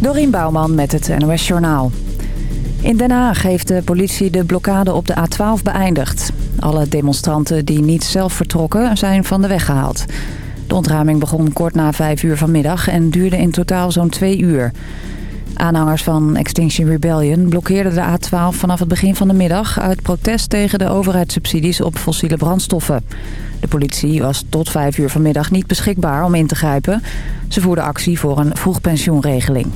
Dorien Bouwman met het NOS Journaal. In Den Haag heeft de politie de blokkade op de A12 beëindigd. Alle demonstranten die niet zelf vertrokken zijn van de weg gehaald. De ontruiming begon kort na vijf uur vanmiddag en duurde in totaal zo'n twee uur. Aanhangers van Extinction Rebellion blokkeerden de A12 vanaf het begin van de middag... uit protest tegen de overheidssubsidies op fossiele brandstoffen. De politie was tot vijf uur vanmiddag niet beschikbaar om in te grijpen. Ze voerden actie voor een vroegpensioenregeling.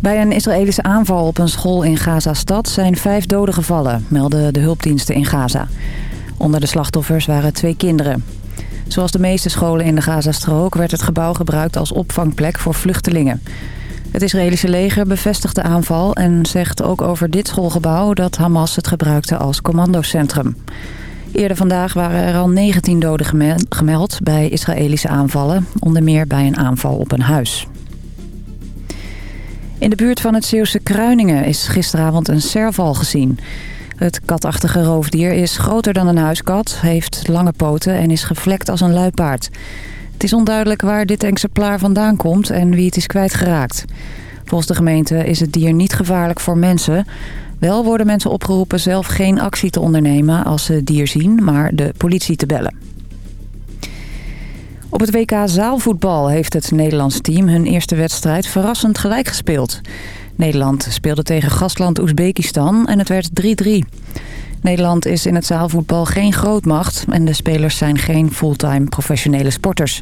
Bij een Israëlische aanval op een school in Gaza-stad zijn vijf doden gevallen, melden de hulpdiensten in Gaza. Onder de slachtoffers waren twee kinderen. Zoals de meeste scholen in de Gazastrook werd het gebouw gebruikt als opvangplek voor vluchtelingen. Het Israëlische leger bevestigt de aanval en zegt ook over dit schoolgebouw dat Hamas het gebruikte als commandocentrum. Eerder vandaag waren er al 19 doden gemeld bij Israëlische aanvallen, onder meer bij een aanval op een huis. In de buurt van het Zeeuwse Kruiningen is gisteravond een serval gezien. Het katachtige roofdier is groter dan een huiskat, heeft lange poten en is gevlekt als een luipaard. Het is onduidelijk waar dit exemplaar vandaan komt en wie het is kwijtgeraakt. Volgens de gemeente is het dier niet gevaarlijk voor mensen. Wel worden mensen opgeroepen zelf geen actie te ondernemen als ze het dier zien, maar de politie te bellen. Op het WK zaalvoetbal heeft het Nederlands team hun eerste wedstrijd verrassend gelijk gespeeld. Nederland speelde tegen gastland Oezbekistan en het werd 3-3. Nederland is in het zaalvoetbal geen grootmacht en de spelers zijn geen fulltime professionele sporters.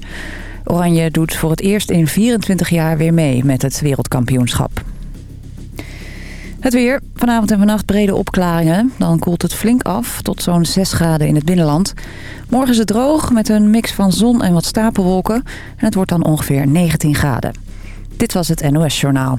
Oranje doet voor het eerst in 24 jaar weer mee met het wereldkampioenschap. Het weer. Vanavond en vannacht brede opklaringen. Dan koelt het flink af tot zo'n 6 graden in het binnenland. Morgen is het droog met een mix van zon en wat stapelwolken. En het wordt dan ongeveer 19 graden. Dit was het NOS Journaal.